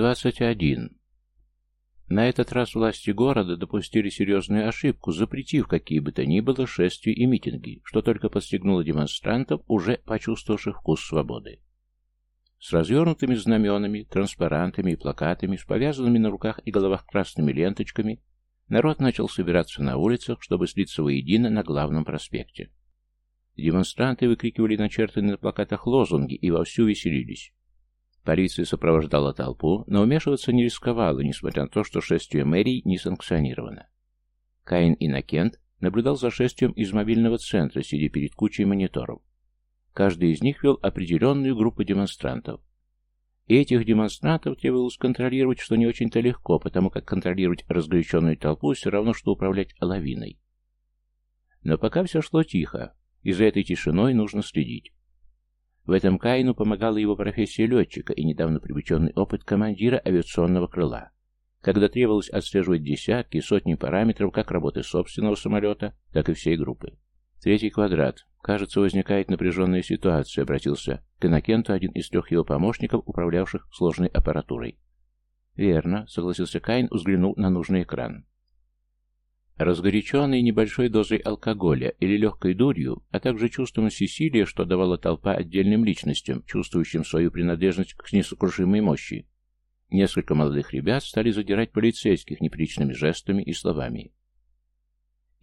21. На этот раз власти города допустили серьезную ошибку, запретив какие бы то ни было шествия и митинги, что только подстегнуло демонстрантов, уже почувствовавших вкус свободы. С развернутыми знаменами, транспарантами и плакатами, с повязанными на руках и головах красными ленточками, народ начал собираться на улицах, чтобы слиться воедино на главном проспекте. Демонстранты выкрикивали начертанные на плакатах лозунги и вовсю веселились. Полиция сопровождала толпу, но вмешиваться не рисковала, несмотря на то, что шествие мэрий не санкционировано. Каин Иннокент наблюдал за шествием из мобильного центра, сидя перед кучей мониторов. Каждый из них вел определенную группу демонстрантов. И этих демонстрантов требовалось контролировать, что не очень-то легко, потому как контролировать разгоряченную толпу все равно, что управлять лавиной. Но пока все шло тихо, и за этой тишиной нужно следить. В этом Каину помогала его профессия летчика и недавно привлеченный опыт командира авиационного крыла, когда требовалось отслеживать десятки, сотни параметров как работы собственного самолета, так и всей группы. Третий квадрат. Кажется, возникает напряженная ситуация, обратился к Иннокенту один из трех его помощников, управлявших сложной аппаратурой. Верно, согласился Каин, взглянул на нужный экран. Разгоряченный небольшой дозой алкоголя или легкой дурью, а также чувством всесилия, что давала толпа отдельным личностям, чувствующим свою принадлежность к несокрушимой мощи, несколько молодых ребят стали задирать полицейских неприличными жестами и словами.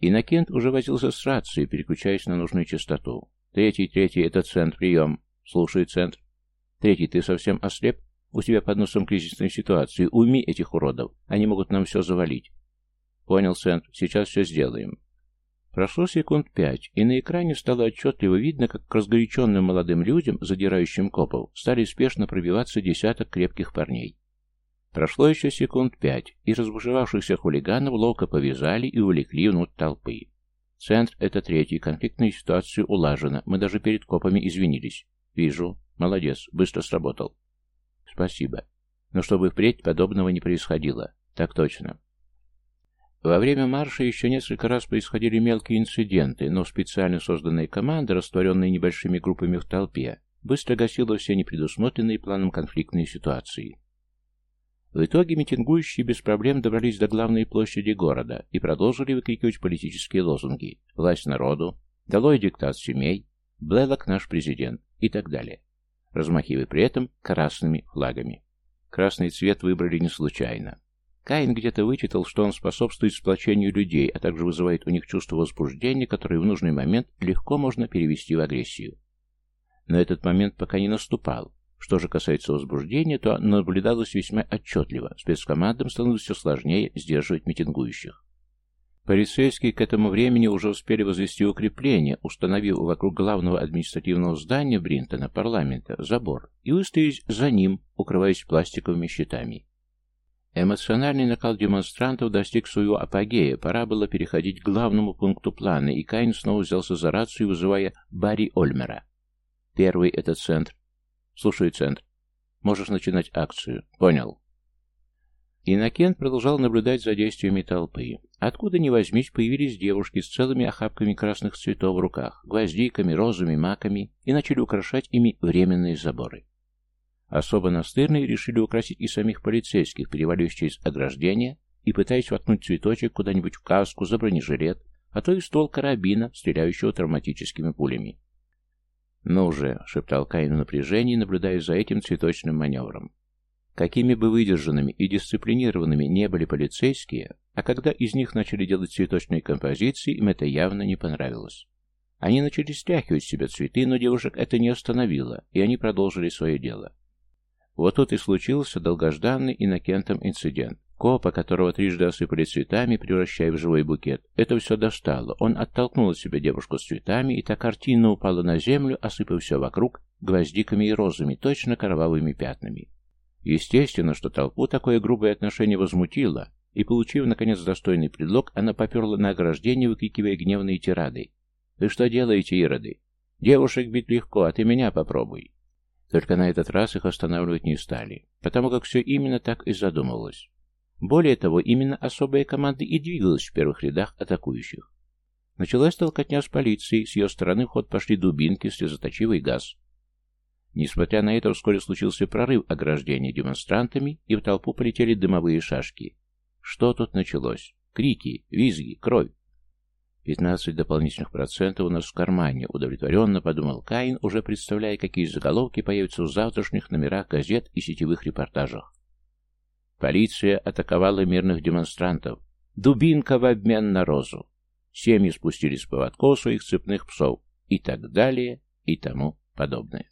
Иннокент уже возился с рацией, переключаясь на нужную частоту. «Третий, третий, это центр, прием!» «Слушай, центр!» «Третий, ты совсем ослеп? У тебя под носом кризисной ситуации. Уйми этих уродов, они могут нам все завалить. «Понял, Сент, сейчас все сделаем». Прошло секунд пять, и на экране стало отчетливо видно, как к разгоряченным молодым людям, задирающим копов, стали спешно пробиваться десяток крепких парней. Прошло еще секунд пять, и разбушевавшихся хулиганов ловко повязали и увлекли внутрь толпы. Центр — это третий, конфликтная ситуация улажена, мы даже перед копами извинились. Вижу. Молодец, быстро сработал. Спасибо. Но чтобы впредь подобного не происходило. Так точно. Во время марша еще несколько раз происходили мелкие инциденты, но специально созданная команда, растворенная небольшими группами в толпе, быстро гасила все непредусмотренные планом конфликтные ситуации. В итоге митингующие без проблем добрались до главной площади города и продолжили выкрикивать политические лозунги «Власть народу», «Долой диктат семей», «Блэлок наш президент» и так далее, размахивая при этом красными флагами. Красный цвет выбрали не случайно. Каин где-то вычитал, что он способствует сплочению людей, а также вызывает у них чувство возбуждения, которое в нужный момент легко можно перевести в агрессию. Но этот момент пока не наступал. Что же касается возбуждения, то наблюдалось весьма отчетливо. Спецкомандам становилось все сложнее сдерживать митингующих. Полицейские к этому времени уже успели возвести укрепление, установив вокруг главного административного здания Бринтона, парламента, забор, и выставились за ним, укрываясь пластиковыми щитами. Эмоциональный накал демонстрантов достиг своего апогея, пора было переходить к главному пункту плана, и Кайн снова взялся за рацию, вызывая Барри Ольмера. Первый — это центр. Слушаю, центр. Можешь начинать акцию. Понял. Иннокент продолжал наблюдать за действиями толпы. Откуда ни возьмись, появились девушки с целыми охапками красных цветов в руках, гвоздиками, розами, маками, и начали украшать ими временные заборы. Особо настырные решили украсить и самих полицейских, переваливаясь через ограждение и пытаясь воткнуть цветочек куда-нибудь в каску, за бронежилет, а то и ствол карабина, стреляющего травматическими пулями. «Ну уже», — шептал Каин в напряжении, наблюдая за этим цветочным маневром. Какими бы выдержанными и дисциплинированными не были полицейские, а когда из них начали делать цветочные композиции, им это явно не понравилось. Они начали стряхивать с себя цветы, но девушек это не остановило, и они продолжили свое дело. Вот тут и случился долгожданный Иннокентом инцидент. Копа, которого трижды осыпали цветами, превращая в живой букет, это все достало. Он оттолкнул от себя девушку с цветами, и та картина упала на землю, осыпав все вокруг гвоздиками и розами, точно кровавыми пятнами. Естественно, что толпу такое грубое отношение возмутило, и, получив, наконец, достойный предлог, она поперла на ограждение, выкрикивая гневные тирады. «Вы что делаете, ироды? Девушек бить легко, а ты меня попробуй!» Только на этот раз их останавливать не стали, потому как все именно так и задумывалось. Более того, именно особая команда и двигалась в первых рядах атакующих. Началась толкотня с полицией, с ее стороны в ход пошли дубинки, слезоточивый газ. Несмотря на это, вскоре случился прорыв ограждения демонстрантами, и в толпу полетели дымовые шашки. Что тут началось? Крики, визги, кровь. Пятнадцать дополнительных процентов у нас в кармане, удовлетворенно подумал Каин, уже представляя, какие заголовки появятся в завтрашних номерах газет и сетевых репортажах. Полиция атаковала мирных демонстрантов. Дубинка в обмен на розу. Семьи спустили с поводков своих цепных псов. И так далее, и тому подобное.